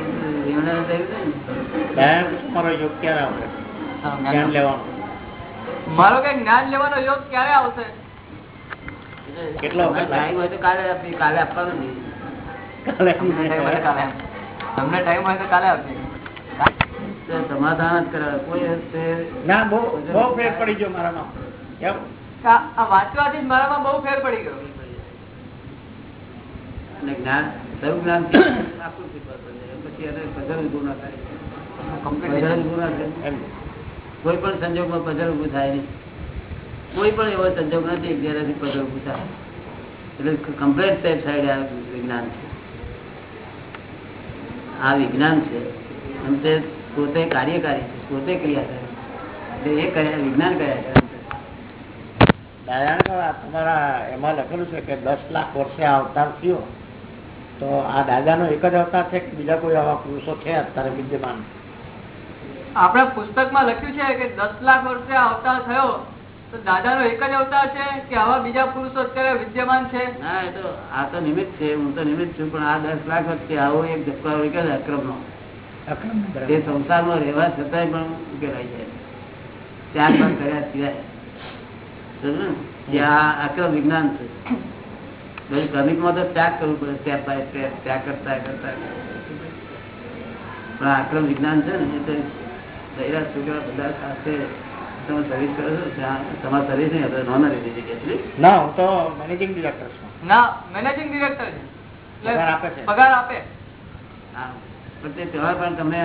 મારો કઈ જ્ઞાન લેવાનો યોગ ક્યારે આવશે? કેટલો ટાઈમ હોય તો કાલે આપવાનું તમને ટાઈમ હોય તો કાલે આપજો. તમને ટાઈમ હોય તો કાલે આપજો સમાધાન જ કરાવે કોઈ ના બહુ બહુ ફેર પડી ગયો મારામાં. આ આ વાંચવાથી મારામાં બહુ ફેર પડી ગયો. અને જ્ઞાન સર્વ જ્ઞાન આખું શીખવા પડે. પછી એને પઝલ ઊભું ના થાય. પઝલ ઊભું ના થાય. એમ. કોઈ પણ સંજોગમાં પઝલ ઉભું થાય નહીં. કોઈ પણ એવો સંજોગ નથી જેનાથી પઝલ ઉભું થાય. એટલે કમ્પ્લેટ ટાઈપ સાઈડ આ વિજ્ઞાન છે. આ વિજ્ઞાન છે. અને તે પોતે કાર્યકારી છે પોતે ક્રિયા કરે એટલે એ કર્યા વિજ્ઞાન કર્યા કરે કહો, તમારા એમાં લખેલું છે કે દસ લાખ વર્ષે આ અવતાર થયો. તો આ દાદાનો એક જ અવતાર છે કે બીજા કોઈ આવા પુરુષો છે અત્યારે વિદ્યમાન? આપણા પુસ્તકમાં લખ્યું છે કે દસ લાખ વર્ષે આ અવતાર થયો. તો દાદાનો એક જ અવતાર છે કે આવા બીજા પુરુષો અત્યારે વિદ્યમાન છે? ના એ તો આ તો નિમિત્ત છે હું તો નિમિત્ત છું પણ આ દસ લાખ વચ્ચે આવો એક દબાર હોય કે અક્રમ નો એ સંસારમાં રહેવા છતાંય પણ ઉકેલાઈ જાય. ત્યાર પણ કર્યા સિવાય. કે વિજ્ઞાન છે? ક્રમિકમાં તો ત્યાગ કરવું પડે સ્ટેપ બાય સ્ટેપ ત્યાગ કરતા કરતા. પણ આક્રમ વિજ્ઞાન છે ને એ તો દૈરા છોકરા બધા સાથે તમે સર્વિસ કરો છો તમારી સર્વિસ નહીં આપણે નોન લીધી છે ના? હું તો મેનેજિંગ ડિરેક્ટર છું. ના મેનેજિંગ ડિરેક્ટર પગાર આપે છે. પગાર આપે. હા પણ તે તહેવાર પણ તમે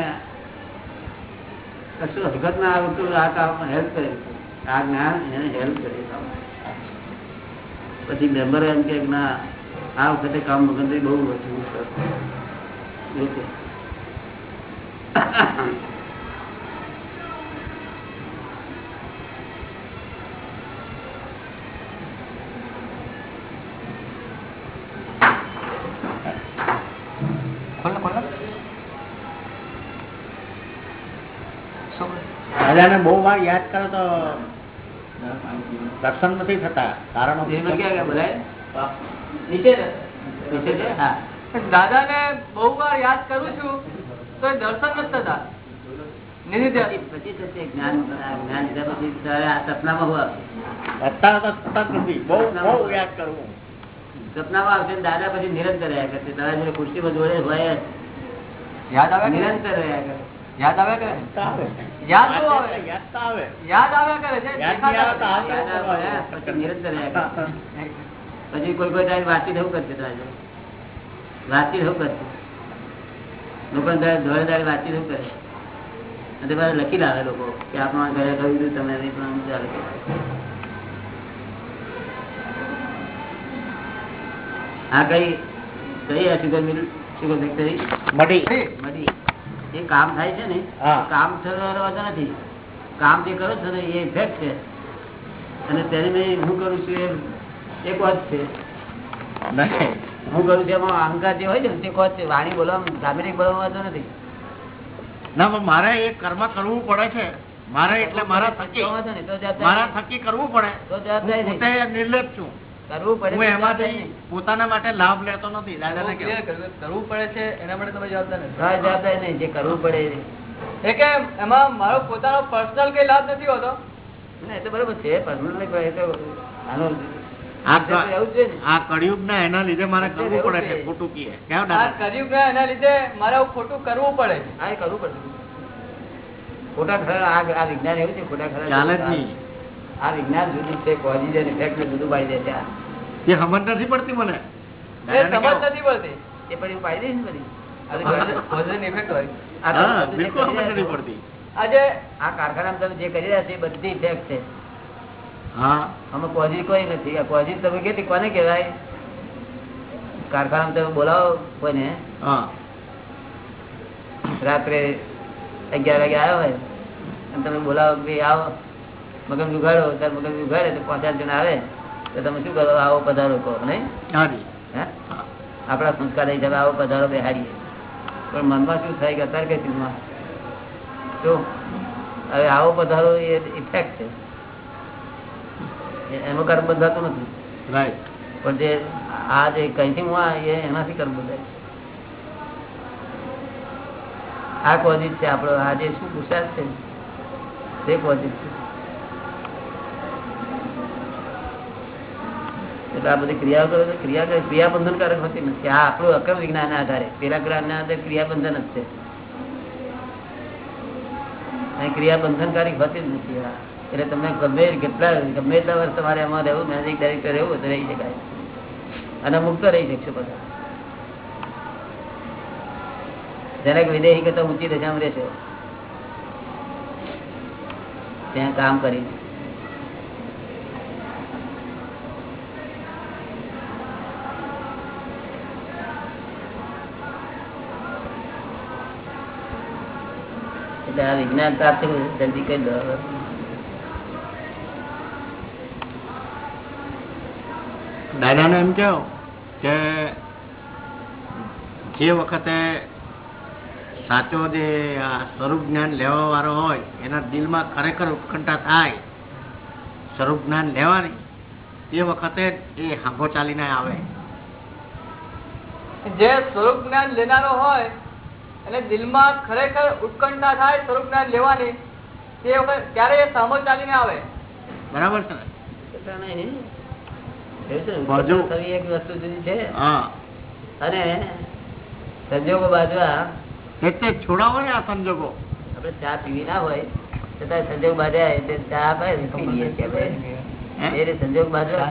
કશું હકત ના આવતું આ કામ હેલ્પ કરે છે. આ જ્ઞાન એને હેલ્પ કરે પછી મેમ્બર એમ કે ના આ વખતે કામ મગનભાઈ બહુ દાદાને બહુ વાર યાદ કરો તો દર્શન નથી થતા. કારણો દાદા? ને? બહુ વાર યાદ કરું છું તો દર્શન નથી થતા. સપનામાં આવશે? દાદા પછી નિરંતર રહ્યા કરશે. દાદા ખુરશીમાં જોડે હોય યાદ આવે નિરંતર રહ્યા કરે યાદ આવે કે તો આવે. યાદ બહુ આવે. યાદ તો આવે. યાદ આવ્યા કરે છે યાદ નહીં આવે તો દેખાતા આવે. યાદ આવે, હા, પછી નિરંતર રહ્યા કરે. પછી કોઈ કોઈ ટાઈમ વાંચી રહેવું કરશે દાદા જોડે. વાંચી રહેવું કરશે. લોકો ધોળે દાડે વાંચી રહેવું કરે. અને તે બધા લખી લાવે લોકો કે આપણા ઘરે કહ્યું હતું તમે નહીં પણ આમ ચાલે. કે. હા કઈ? કઈ આ શુગર મિલ શુગર ફેક્ટરી મઢી મળી એ કામ થાય છે ને કામ થતો નથી. કામ જે કરો છો ને એ ઇફેક્ટ છે. અને તેને મેં હું કરું છું એ એક વાત છે. હું કરું છું એમાં અહંકાર જે હોય છે ને તે કોચ છે. વાણી બોલવા સામેરિક બોલવા વાંધો નથી. ના પણ મારે એ કર્મ કરવું પડે છે. મારે એટલે મારા થકી મારા થકી કરવું પડે. તો. નિર્લેપ છું. કરવું પડે. પોતાના માટે લાભ લેતો નથી. કરવું પડે છે એના માટે તમે જવાબદાર નથી. નહીં જે કરવું પડે એ. એ કે એમાં મારો પોતાનો પર્સનલ કઈ લાભ નથી હોતો? ના, એ બરોબર છે personal નહીં, પણ એ તો આનો આ એ એવું છે આ કળિયુગ ના. એના લીધે મારે કરવું પડે છે ખોટું કીએ કેવો ના એના લીધે મારે ખોટું કરવું પડે છે. હા, કરવું પડે. ખોટા ખરા આ આ વિજ્ઞાન એવું છે ખોટા ખરા. ચાલે જ નહીં. આ વિજ્ઞાન જુદું છે કોઝિજ એન્ડ ઇફેક્ટ ને જુદું પાડી દે છે એ સમજ નથી પડતી મને. એ સમજ નથી પડતી. એ પણ હું પાડી દઈશ બધી. આ હોય. બિલકુલ સમજ નથી પડતી. આજે કારખાનામાં તમે જે કરી રહ્યા છો એ બધી ઇફેક્ટ છે. હા. આમાં કોઝિજ કોઈ નથી. આ કોઝિજ તમે કેટલી કોને કહેવાય? કારખાનામાં તમે બોલાવો કોઈને. રાત્રે અગિયાર વાગે આવ્યો હોય. તમે બોલાવો કે આવો. મગજ ઉઘાડો ત્યારે મગજ ઉઘાડે તો પાંચ આઠ જણા આવે તો તમે શું કરો? આવો પધારો કહો નહીં? આપણા સંસ્કાર હિસાબે આવો પધારો બેહાડીએ. પણ મનમાં શું થાય કે અત્યારે કઈ ચીજમાં જો હવે આવો પધારો એ ઇફેક્ટ છે. એનું કર્મ બંધાતું નથી. રાઈટ પણ જે આ જે કઈથી હું આ એ એનાથી કર્મ બંધાય આ કોઝિટ છે આપણો. આ જે શું પુરુષાર્થ છે તે કોઝિટ છે. એટલે આ બધી ક્રિયાઓ કરે ક્રિયા કરે ક્રિયા બંધનકારક હોતી નથી. આ આપણું અક્રમ વિજ્ઞાન આધારે. પેલા જ્ઞાન ના આધારે ક્રિયા જ છે. ક્રિયા હોતી જ નથી. એટલે તમને ગમે કેટલા, ગમે એટલા વર્ષ તમારે એમાં રહેવું, મેનેજિંગ ડાયરેક્ટર રહેવું તો રહી શકાય. અને મુક્ત રહી શકશો બધા. જરાક વિદેહી કરતા ઊંચી દશામાં રહેશો, ત્યાં કામ કરી એટલે આ વિજ્ઞાન પ્રાપ્ત જલ્દી કરી દો દાદાને એમ કહો કે જે વખતે સાચો જે આ સ્વરૂપ જ્ઞાન લેવા વાળો હોય એના દિલમાં ખરેખર ઉત્કંઠા થાય સ્વરૂપ જ્ઞાન લેવાની તે વખતે જ એ હાંભો ચાલીને આવે. જે સ્વરૂપ જ્ઞાન લેનારો હોય અને દિલમાં ખરેખર ઉત્કંઠા થાય સ્વરૂપ જ્ઞાન લેવાની તે વખત ત્યારે એ સામો ચાલીને આવે? બરાબર છે એક વસ્તુ જુદી છે. હા. અને સંજોગો બાજવા એટલે છોડાવો ને આ સંજોગો. આપડે ચા પીવી ના હોય છતાં સંજોગ બાજ્યા એટલે ચા આપણે. એ રીતે સંજોગ બાજવા